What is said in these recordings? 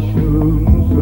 You.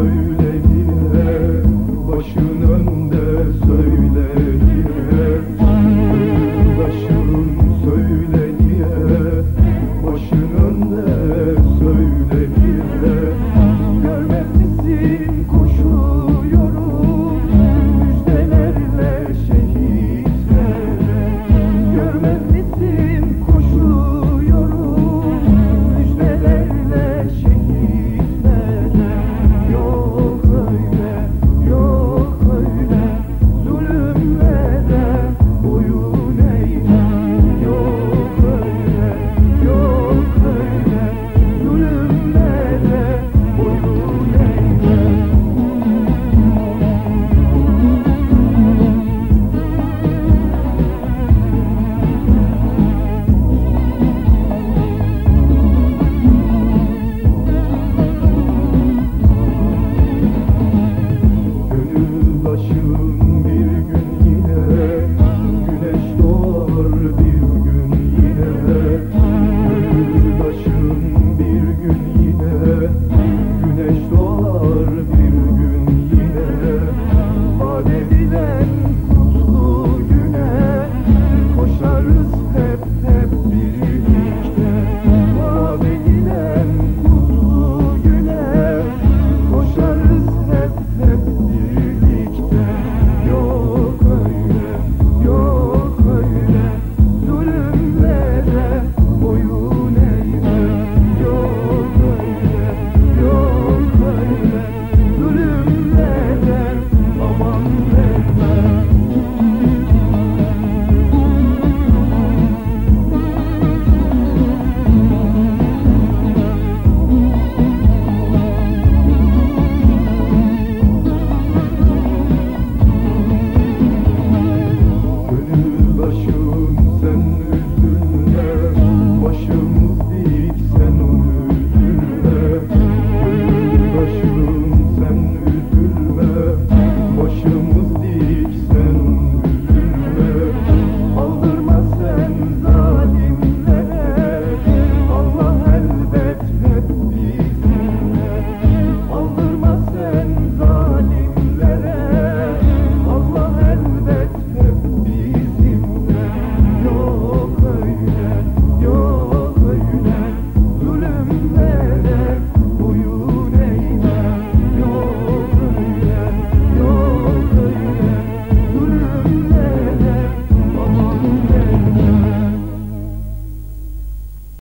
başım bir gün